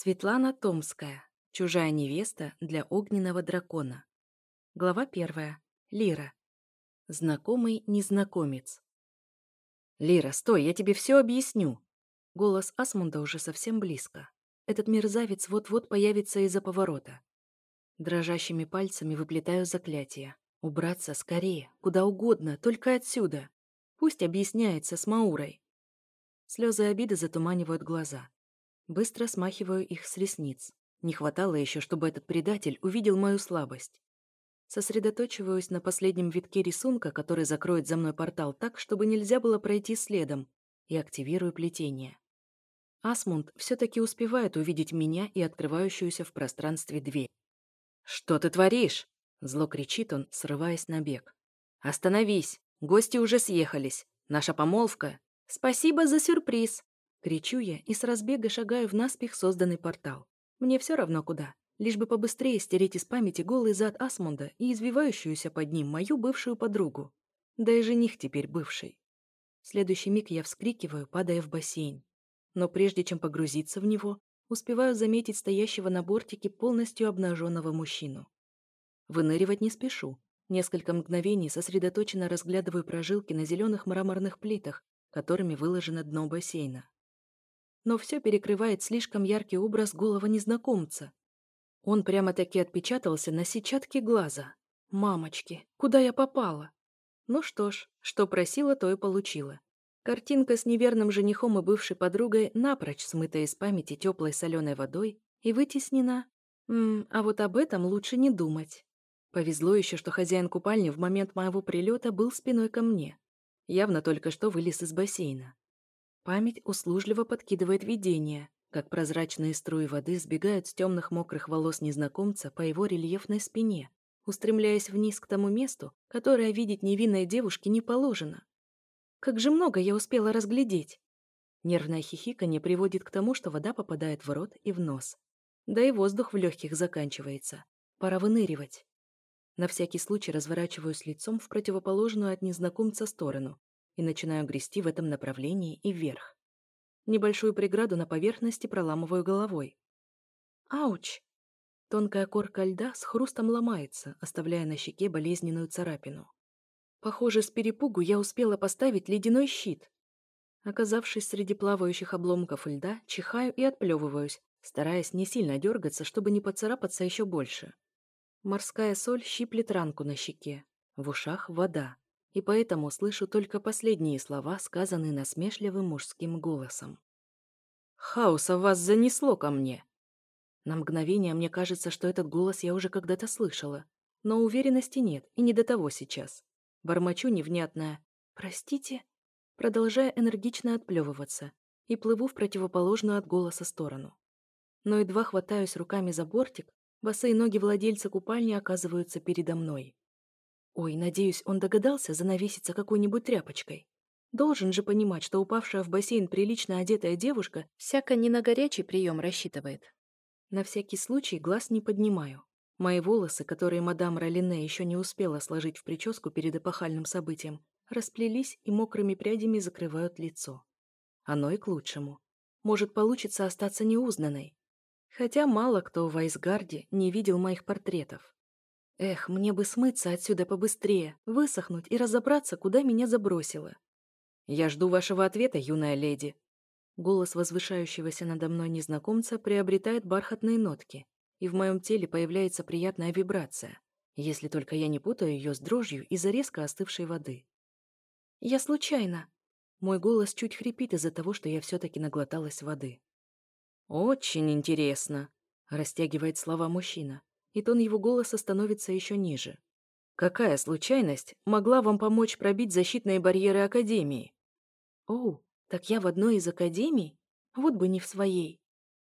Светлана Томская. Чужая невеста для огненного дракона. Глава первая. Лира. Знакомый незнакомец. «Лира, стой, я тебе все объясню!» Голос Асмунда уже совсем близко. Этот мерзавец вот-вот появится из-за поворота. Дрожащими пальцами выплетаю заклятие. Убраться скорее, куда угодно, только отсюда. Пусть объясняется с Маурой. Слезы обиды затуманивают глаза. Быстро смахиваю их с ресниц. Не хватало еще, чтобы этот предатель увидел мою слабость. Сосредоточиваюсь на последнем витке рисунка, который закроет за мной портал так, чтобы нельзя было пройти следом, и активирую плетение. Асмунд все-таки успевает увидеть меня и открывающуюся в пространстве дверь. «Что ты творишь?» — зло кричит он, срываясь на бег. «Остановись! Гости уже съехались. Наша помолвка...» «Спасибо за сюрприз!» Кричу я и с разбега шагаю в наспех созданный портал. Мне все равно куда, лишь бы побыстрее стереть из памяти голый зад Асмунда и извивающуюся под ним мою бывшую подругу. Да и жених теперь бывший. В следующий миг я вскрикиваю, падая в бассейн. Но прежде чем погрузиться в него, успеваю заметить стоящего на бортике полностью обнаженного мужчину. Выныривать не спешу. Несколько мгновений сосредоточенно разглядываю прожилки на зеленых мраморных плитах, которыми выложено дно бассейна но все перекрывает слишком яркий образ голого незнакомца. Он прямо-таки отпечатался на сетчатке глаза. «Мамочки, куда я попала?» Ну что ж, что просила, то и получила. Картинка с неверным женихом и бывшей подругой напрочь смыта из памяти теплой соленой водой и вытеснена. М а вот об этом лучше не думать. Повезло еще, что хозяин купальни в момент моего прилета был спиной ко мне. Явно только что вылез из бассейна. Память услужливо подкидывает видение, как прозрачные струи воды сбегают с темных мокрых волос незнакомца по его рельефной спине, устремляясь вниз к тому месту, которое видеть невинной девушке не положено. Как же много я успела разглядеть! Нервное хихиканье приводит к тому, что вода попадает в рот и в нос. Да и воздух в легких заканчивается. Пора выныривать. На всякий случай разворачиваюсь лицом в противоположную от незнакомца сторону и начинаю грести в этом направлении и вверх. Небольшую преграду на поверхности проламываю головой. Ауч! Тонкая корка льда с хрустом ломается, оставляя на щеке болезненную царапину. Похоже, с перепугу я успела поставить ледяной щит. Оказавшись среди плавающих обломков льда, чихаю и отплевываюсь, стараясь не сильно дергаться, чтобы не поцарапаться еще больше. Морская соль щиплет ранку на щеке. В ушах вода и поэтому слышу только последние слова, сказанные насмешливым мужским голосом. «Хаоса вас занесло ко мне!» На мгновение мне кажется, что этот голос я уже когда-то слышала, но уверенности нет, и не до того сейчас. Бормочу невнятное «Простите», продолжая энергично отплевываться, и плыву в противоположную от голоса сторону. Но едва хватаюсь руками за бортик, босые ноги владельца купальни оказываются передо мной. Ой, надеюсь, он догадался занавеситься какой-нибудь тряпочкой. Должен же понимать, что упавшая в бассейн прилично одетая девушка всяко не на горячий прием рассчитывает. На всякий случай глаз не поднимаю. Мои волосы, которые мадам Ролине еще не успела сложить в прическу перед эпохальным событием, расплелись и мокрыми прядями закрывают лицо. Оно и к лучшему. Может, получится остаться неузнанной. Хотя мало кто в Айсгарде не видел моих портретов. Эх, мне бы смыться отсюда побыстрее, высохнуть и разобраться, куда меня забросило. «Я жду вашего ответа, юная леди». Голос возвышающегося надо мной незнакомца приобретает бархатные нотки, и в моем теле появляется приятная вибрация, если только я не путаю ее с дрожью из-за резко остывшей воды. «Я случайно». Мой голос чуть хрипит из-за того, что я все-таки наглоталась воды. «Очень интересно», — растягивает слова мужчина и тон его голоса становится еще ниже. «Какая случайность могла вам помочь пробить защитные барьеры Академии?» «Оу, так я в одной из Академий? Вот бы не в своей.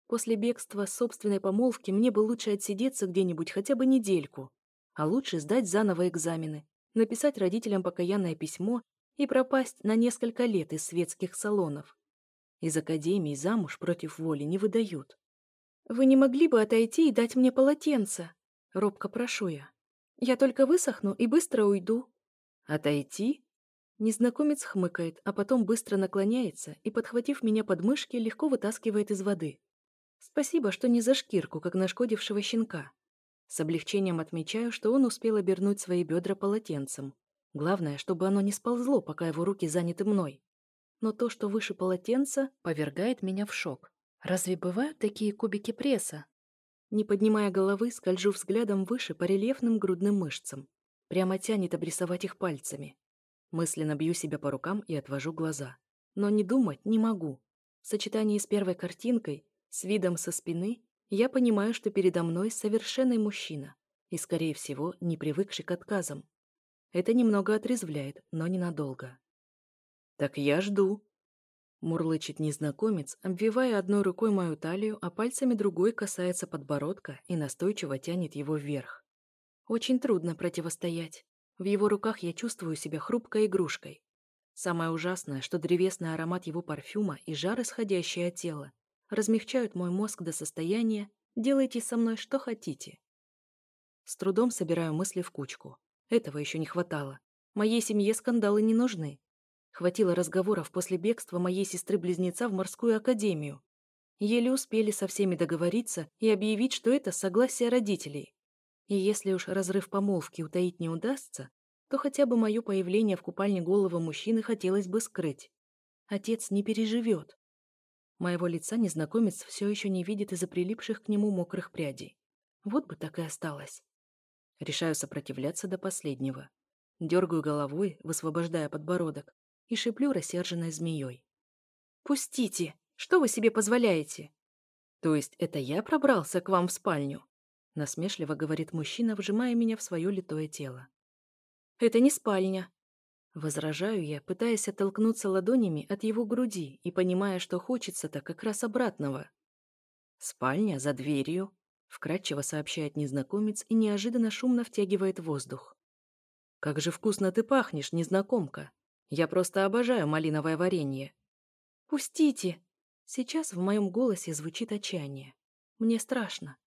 После бегства с собственной помолвки мне бы лучше отсидеться где-нибудь хотя бы недельку, а лучше сдать заново экзамены, написать родителям покаянное письмо и пропасть на несколько лет из светских салонов. Из Академии замуж против воли не выдают. «Вы не могли бы отойти и дать мне полотенце?» Робко прошу я. Я только высохну и быстро уйду. Отойти? Незнакомец хмыкает, а потом быстро наклоняется и, подхватив меня под мышки, легко вытаскивает из воды. Спасибо, что не за шкирку, как нашкодившего щенка. С облегчением отмечаю, что он успел обернуть свои бедра полотенцем. Главное, чтобы оно не сползло, пока его руки заняты мной. Но то, что выше полотенца, повергает меня в шок. Разве бывают такие кубики пресса? Не поднимая головы, скольжу взглядом выше по рельефным грудным мышцам. Прямо тянет обрисовать их пальцами. Мысленно бью себя по рукам и отвожу глаза. Но не думать не могу. В сочетании с первой картинкой, с видом со спины, я понимаю, что передо мной совершенный мужчина и, скорее всего, не привыкший к отказам. Это немного отрезвляет, но ненадолго. «Так я жду», — мурлычет незнакомец, обвивая одной рукой мою талию, а пальцами другой касается подбородка и настойчиво тянет его вверх. Очень трудно противостоять. В его руках я чувствую себя хрупкой игрушкой. Самое ужасное, что древесный аромат его парфюма и жар, исходящий от тела, размягчают мой мозг до состояния «делайте со мной что хотите». С трудом собираю мысли в кучку. Этого еще не хватало. Моей семье скандалы не нужны. Хватило разговоров после бегства моей сестры-близнеца в морскую академию. Еле успели со всеми договориться и объявить, что это согласие родителей. И если уж разрыв помолвки утаить не удастся, то хотя бы мое появление в купальне голого мужчины хотелось бы скрыть. Отец не переживет. Моего лица незнакомец все еще не видит из-за прилипших к нему мокрых прядей. Вот бы так и осталось. Решаю сопротивляться до последнего. Дергаю головой, высвобождая подбородок, и шиплю рассерженной змеей. «Пустите! Что вы себе позволяете?» «То есть это я пробрался к вам в спальню?» Насмешливо говорит мужчина, вжимая меня в свое литое тело. «Это не спальня!» Возражаю я, пытаясь оттолкнуться ладонями от его груди и понимая, что хочется-то как раз обратного. «Спальня за дверью», Вкратчиво сообщает незнакомец и неожиданно шумно втягивает воздух. «Как же вкусно ты пахнешь, незнакомка! Я просто обожаю малиновое варенье!» «Пустите!» Сейчас в моем голосе звучит отчаяние. Мне страшно.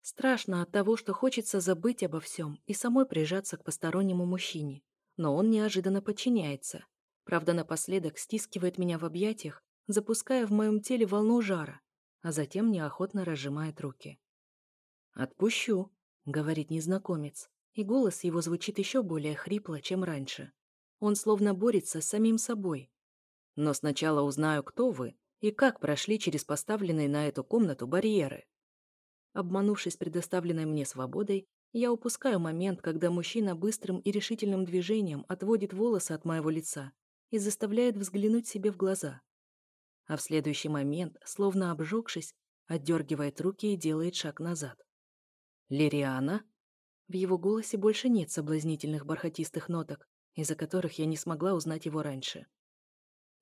Страшно от того, что хочется забыть обо всем и самой прижаться к постороннему мужчине. Но он неожиданно подчиняется. Правда, напоследок стискивает меня в объятиях, запуская в моем теле волну жара, а затем неохотно разжимает руки. «Отпущу», — говорит незнакомец, и голос его звучит еще более хрипло, чем раньше. Он словно борется с самим собой. «Но сначала узнаю, кто вы и как прошли через поставленные на эту комнату барьеры». Обманувшись предоставленной мне свободой, я упускаю момент, когда мужчина быстрым и решительным движением отводит волосы от моего лица и заставляет взглянуть себе в глаза. А в следующий момент, словно обжегшись, отдергивает руки и делает шаг назад. «Лириана?» В его голосе больше нет соблазнительных бархатистых ноток, из-за которых я не смогла узнать его раньше.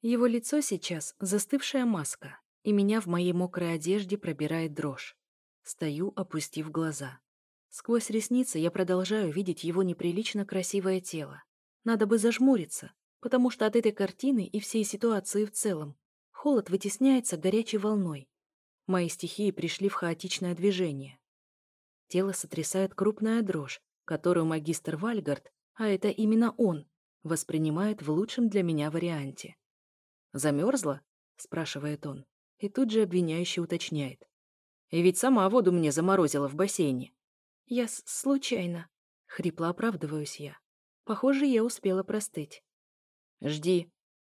Его лицо сейчас — застывшая маска, и меня в моей мокрой одежде пробирает дрожь. Стою, опустив глаза. Сквозь ресницы я продолжаю видеть его неприлично красивое тело. Надо бы зажмуриться, потому что от этой картины и всей ситуации в целом холод вытесняется горячей волной. Мои стихии пришли в хаотичное движение. Тело сотрясает крупная дрожь, которую магистр Вальгард, а это именно он, воспринимает в лучшем для меня варианте. «Замерзла?» – спрашивает он, и тут же обвиняющий уточняет. «И ведь сама воду мне заморозила в бассейне». «Я случайно», – хрипло оправдываюсь я. Похоже, я успела простыть. «Жди».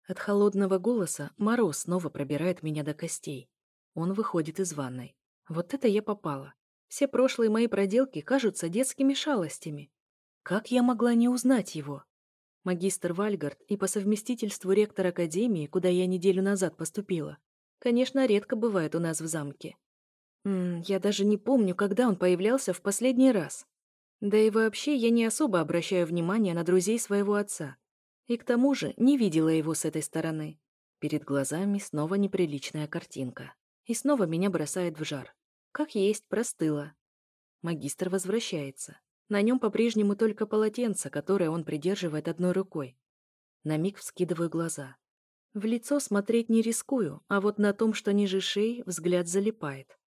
От холодного голоса мороз снова пробирает меня до костей. Он выходит из ванной. Вот это я попала. Все прошлые мои проделки кажутся детскими шалостями. Как я могла не узнать его? Магистр Вальгард и по совместительству ректор Академии, куда я неделю назад поступила, конечно, редко бывает у нас в замке. М -м, я даже не помню, когда он появлялся в последний раз. Да и вообще я не особо обращаю внимание на друзей своего отца. И к тому же не видела его с этой стороны. Перед глазами снова неприличная картинка. И снова меня бросает в жар. Как есть, простыла. Магистр возвращается. На нем по-прежнему только полотенце, которое он придерживает одной рукой. На миг вскидываю глаза. В лицо смотреть не рискую, а вот на том, что ниже шеи, взгляд залипает.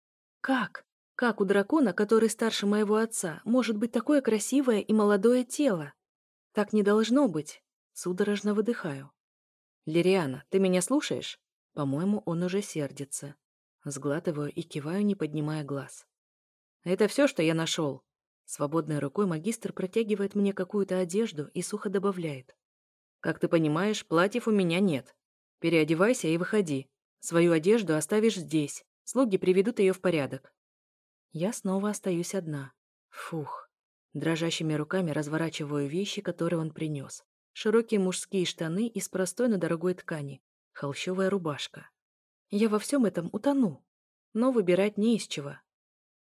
Как? Как у дракона, который старше моего отца, может быть такое красивое и молодое тело? Так не должно быть. Судорожно выдыхаю. «Лириана, ты меня слушаешь?» По-моему, он уже сердится. Сглатываю и киваю, не поднимая глаз. «Это все, что я нашел?» Свободной рукой магистр протягивает мне какую-то одежду и сухо добавляет. «Как ты понимаешь, платьев у меня нет. Переодевайся и выходи. Свою одежду оставишь здесь. Слуги приведут ее в порядок». Я снова остаюсь одна. Фух. Дрожащими руками разворачиваю вещи, которые он принес. Широкие мужские штаны из простой, но дорогой ткани. Холщовая рубашка. Я во всем этом утону. Но выбирать не из чего.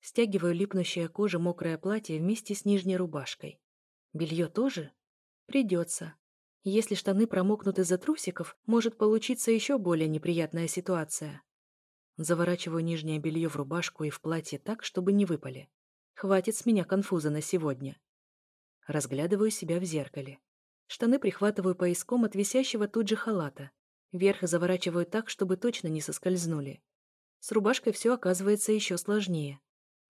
Стягиваю липнущая кожа мокрое платье вместе с нижней рубашкой. Белье тоже? Придется. Если штаны промокнут из-за трусиков, может получиться еще более неприятная ситуация. Заворачиваю нижнее белье в рубашку и в платье так, чтобы не выпали. Хватит с меня конфуза на сегодня. Разглядываю себя в зеркале. Штаны прихватываю пояском от висящего тут же халата. Верх заворачиваю так, чтобы точно не соскользнули. С рубашкой все оказывается еще сложнее.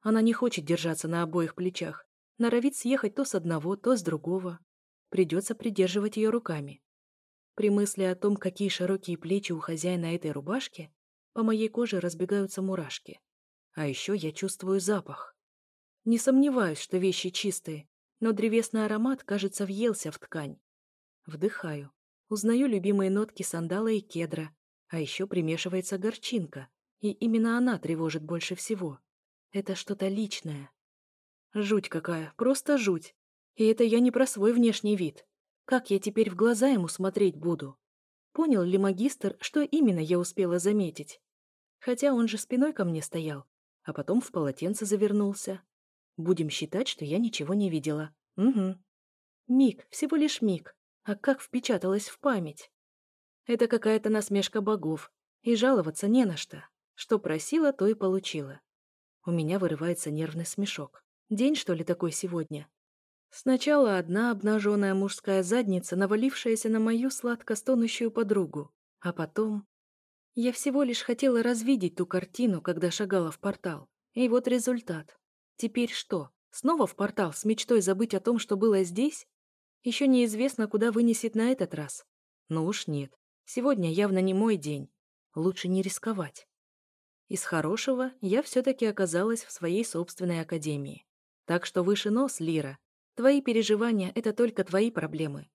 Она не хочет держаться на обоих плечах. Норовит съехать то с одного, то с другого. Придется придерживать ее руками. При мысли о том, какие широкие плечи у хозяина этой рубашки, по моей коже разбегаются мурашки. А еще я чувствую запах. Не сомневаюсь, что вещи чистые, но древесный аромат, кажется, въелся в ткань. Вдыхаю. Узнаю любимые нотки сандала и кедра, а еще примешивается горчинка, и именно она тревожит больше всего. Это что-то личное. Жуть какая, просто жуть. И это я не про свой внешний вид. Как я теперь в глаза ему смотреть буду? Понял ли магистр, что именно я успела заметить? Хотя он же спиной ко мне стоял, а потом в полотенце завернулся. Будем считать, что я ничего не видела. Угу. Миг, всего лишь миг. А как впечаталась в память? Это какая-то насмешка богов. И жаловаться не на что. Что просила, то и получила. У меня вырывается нервный смешок. День, что ли, такой сегодня? Сначала одна обнаженная мужская задница, навалившаяся на мою сладко стонущую подругу. А потом... Я всего лишь хотела развидеть ту картину, когда шагала в портал. И вот результат. Теперь что, снова в портал с мечтой забыть о том, что было здесь? Еще неизвестно, куда вынесет на этот раз. Ну уж нет. Сегодня явно не мой день. Лучше не рисковать. Из хорошего я все-таки оказалась в своей собственной академии. Так что выше нос, Лира. Твои переживания — это только твои проблемы.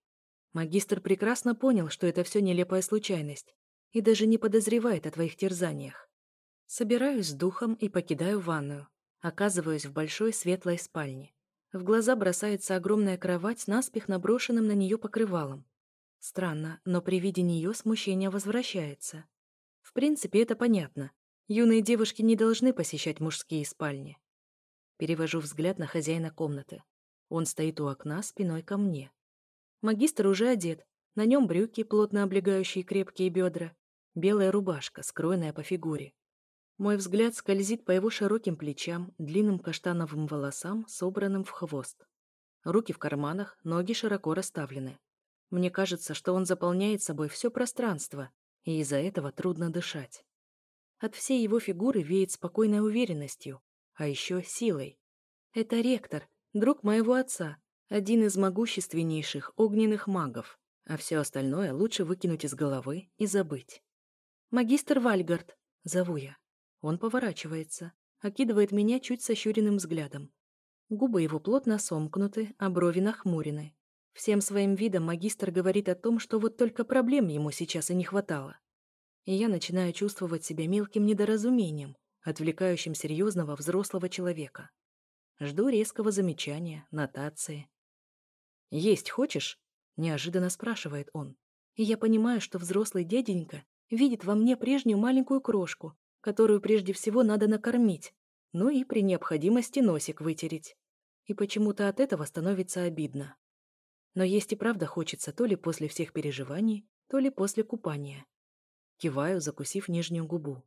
Магистр прекрасно понял, что это все нелепая случайность, и даже не подозревает о твоих терзаниях. Собираюсь с духом и покидаю ванную. Оказываюсь в большой светлой спальне. В глаза бросается огромная кровать с наспех наброшенным на нее покрывалом. Странно, но при виде нее смущение возвращается. В принципе, это понятно. Юные девушки не должны посещать мужские спальни. Перевожу взгляд на хозяина комнаты. Он стоит у окна спиной ко мне. Магистр уже одет. На нем брюки, плотно облегающие крепкие бедра, белая рубашка, скроенная по фигуре. Мой взгляд скользит по его широким плечам, длинным каштановым волосам, собранным в хвост. Руки в карманах, ноги широко расставлены. Мне кажется, что он заполняет собой все пространство, и из-за этого трудно дышать. От всей его фигуры веет спокойной уверенностью, а еще силой. Это ректор, друг моего отца, один из могущественнейших огненных магов, а все остальное лучше выкинуть из головы и забыть. «Магистр Вальгард», — зову я. Он поворачивается, окидывает меня чуть сощуренным взглядом. Губы его плотно сомкнуты, а брови нахмурены. Всем своим видом магистр говорит о том, что вот только проблем ему сейчас и не хватало. И я начинаю чувствовать себя мелким недоразумением, отвлекающим серьезного взрослого человека. Жду резкого замечания, нотации. «Есть хочешь?» – неожиданно спрашивает он. И я понимаю, что взрослый дяденька видит во мне прежнюю маленькую крошку, которую прежде всего надо накормить, ну и при необходимости носик вытереть. И почему-то от этого становится обидно. Но есть и правда хочется то ли после всех переживаний, то ли после купания. Киваю, закусив нижнюю губу.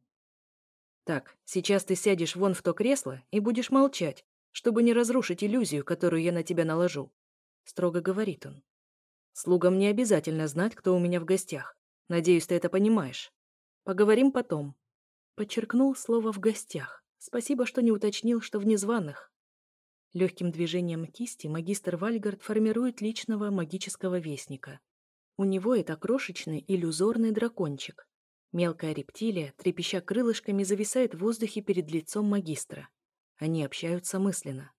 «Так, сейчас ты сядешь вон в то кресло и будешь молчать, чтобы не разрушить иллюзию, которую я на тебя наложу», — строго говорит он. «Слугам не обязательно знать, кто у меня в гостях. Надеюсь, ты это понимаешь. Поговорим потом, Подчеркнул слово «в гостях». Спасибо, что не уточнил, что в незваных. Легким движением кисти магистр Вальгард формирует личного магического вестника. У него это крошечный иллюзорный дракончик. Мелкая рептилия, трепеща крылышками, зависает в воздухе перед лицом магистра. Они общаются мысленно.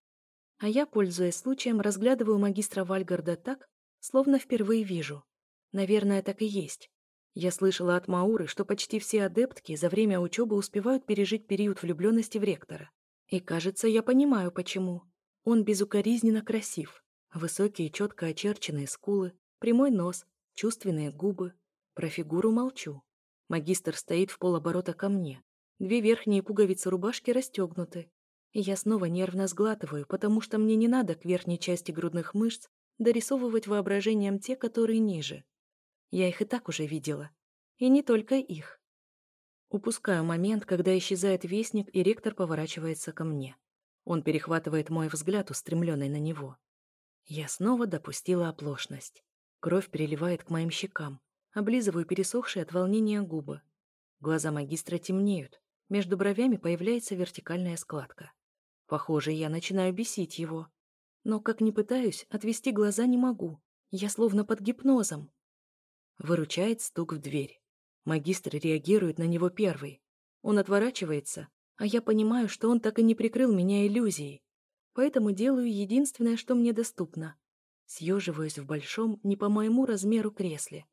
А я, пользуясь случаем, разглядываю магистра Вальгарда так, словно впервые вижу. Наверное, так и есть. Я слышала от Мауры, что почти все адептки за время учебы успевают пережить период влюбленности в ректора. И кажется, я понимаю, почему. Он безукоризненно красив. Высокие, четко очерченные скулы, прямой нос, чувственные губы. Про фигуру молчу. Магистр стоит в полоборота ко мне. Две верхние пуговицы рубашки расстегнуты. Я снова нервно сглатываю, потому что мне не надо к верхней части грудных мышц дорисовывать воображением те, которые ниже. Я их и так уже видела. И не только их. Упускаю момент, когда исчезает вестник, и ректор поворачивается ко мне. Он перехватывает мой взгляд, устремленный на него. Я снова допустила оплошность. Кровь переливает к моим щекам. Облизываю пересохшие от волнения губы. Глаза магистра темнеют. Между бровями появляется вертикальная складка. Похоже, я начинаю бесить его. Но, как ни пытаюсь, отвести глаза не могу. Я словно под гипнозом. Выручает стук в дверь. Магистр реагирует на него первый. Он отворачивается, а я понимаю, что он так и не прикрыл меня иллюзией. Поэтому делаю единственное, что мне доступно. Съеживаюсь в большом, не по моему размеру кресле,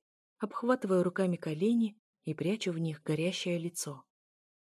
обхватываю руками колени и прячу в них горящее лицо.